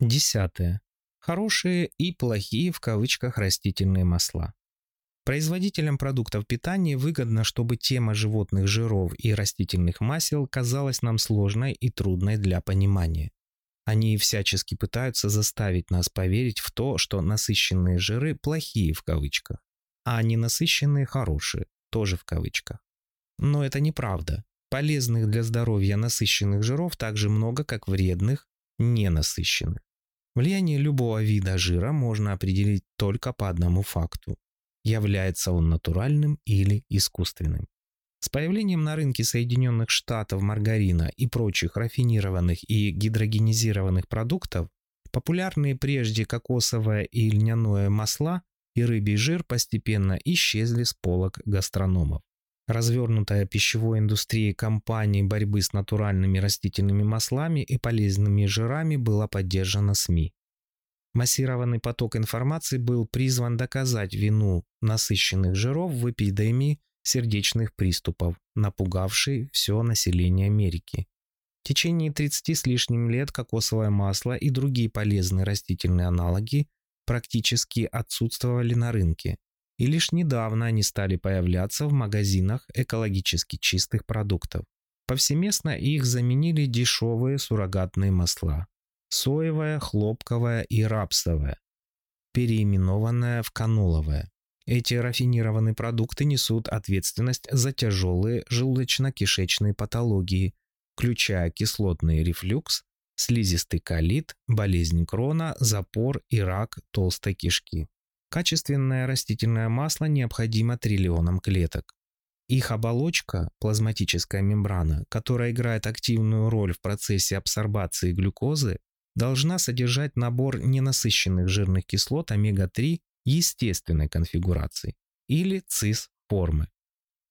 Десятое. Хорошие и плохие в кавычках растительные масла. Производителям продуктов питания выгодно, чтобы тема животных жиров и растительных масел казалась нам сложной и трудной для понимания. Они всячески пытаются заставить нас поверить в то, что насыщенные жиры плохие в кавычках, а ненасыщенные хорошие, тоже в кавычках. Но это неправда. Полезных для здоровья насыщенных жиров так же много, как вредных, ненасыщены. Влияние любого вида жира можно определить только по одному факту – является он натуральным или искусственным. С появлением на рынке Соединенных Штатов маргарина и прочих рафинированных и гидрогенизированных продуктов, популярные прежде кокосовое и льняное масла и рыбий жир постепенно исчезли с полок гастрономов развернутая пищевой индустрией компании борьбы с натуральными растительными маслами и полезными жирами была поддержана СМИ. Массированный поток информации был призван доказать вину насыщенных жиров в эпидемии сердечных приступов, напугавшей все население Америки. В течение 30 с лишним лет кокосовое масло и другие полезные растительные аналоги практически отсутствовали на рынке – и лишь недавно они стали появляться в магазинах экологически чистых продуктов. Повсеместно их заменили дешевые суррогатные масла – соевое, хлопковое и рапсовое, переименованное в кануловое. Эти рафинированные продукты несут ответственность за тяжелые желудочно-кишечные патологии, включая кислотный рефлюкс, слизистый колит, болезнь крона, запор и рак толстой кишки. Качественное растительное масло необходимо триллионам клеток. Их оболочка – плазматическая мембрана, которая играет активную роль в процессе абсорбации глюкозы, должна содержать набор ненасыщенных жирных кислот омега-3 естественной конфигурации или цис-формы.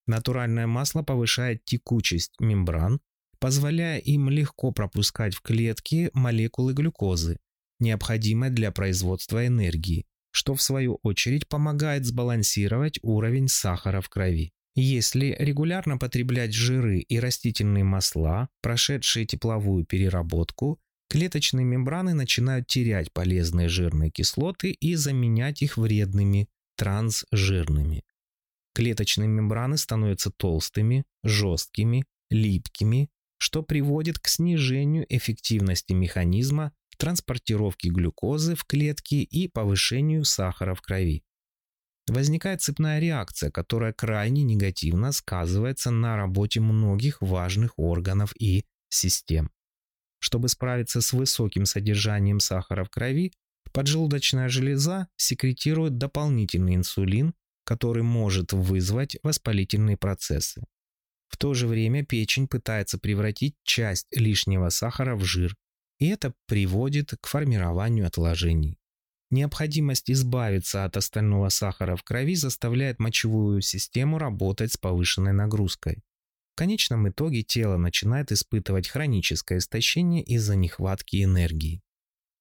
Натуральное масло повышает текучесть мембран, позволяя им легко пропускать в клетки молекулы глюкозы, необходимой для производства энергии, что в свою очередь помогает сбалансировать уровень сахара в крови. Если регулярно потреблять жиры и растительные масла, прошедшие тепловую переработку, клеточные мембраны начинают терять полезные жирные кислоты и заменять их вредными трансжирными. Клеточные мембраны становятся толстыми, жесткими, липкими, что приводит к снижению эффективности механизма транспортировке глюкозы в клетке и повышению сахара в крови. Возникает цепная реакция, которая крайне негативно сказывается на работе многих важных органов и систем. Чтобы справиться с высоким содержанием сахара в крови, поджелудочная железа секретирует дополнительный инсулин, который может вызвать воспалительные процессы. В то же время печень пытается превратить часть лишнего сахара в жир, и это приводит к формированию отложений. Необходимость избавиться от остального сахара в крови заставляет мочевую систему работать с повышенной нагрузкой. В конечном итоге тело начинает испытывать хроническое истощение из-за нехватки энергии.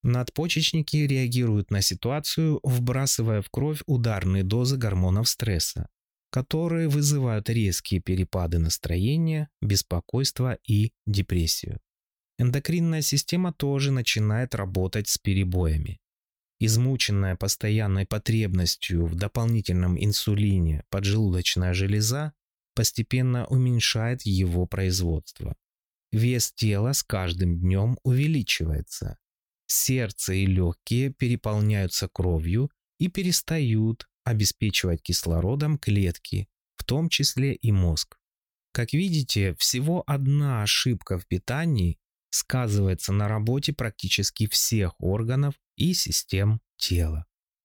Надпочечники реагируют на ситуацию, вбрасывая в кровь ударные дозы гормонов стресса, которые вызывают резкие перепады настроения, беспокойства и депрессию. Эндокринная система тоже начинает работать с перебоями. Измученная постоянной потребностью в дополнительном инсулине поджелудочная железа постепенно уменьшает его производство. Вес тела с каждым днем увеличивается. Сердце и легкие переполняются кровью и перестают обеспечивать кислородом клетки, в том числе и мозг. Как видите, всего одна ошибка в питании сказывается на работе практически всех органов и систем тела.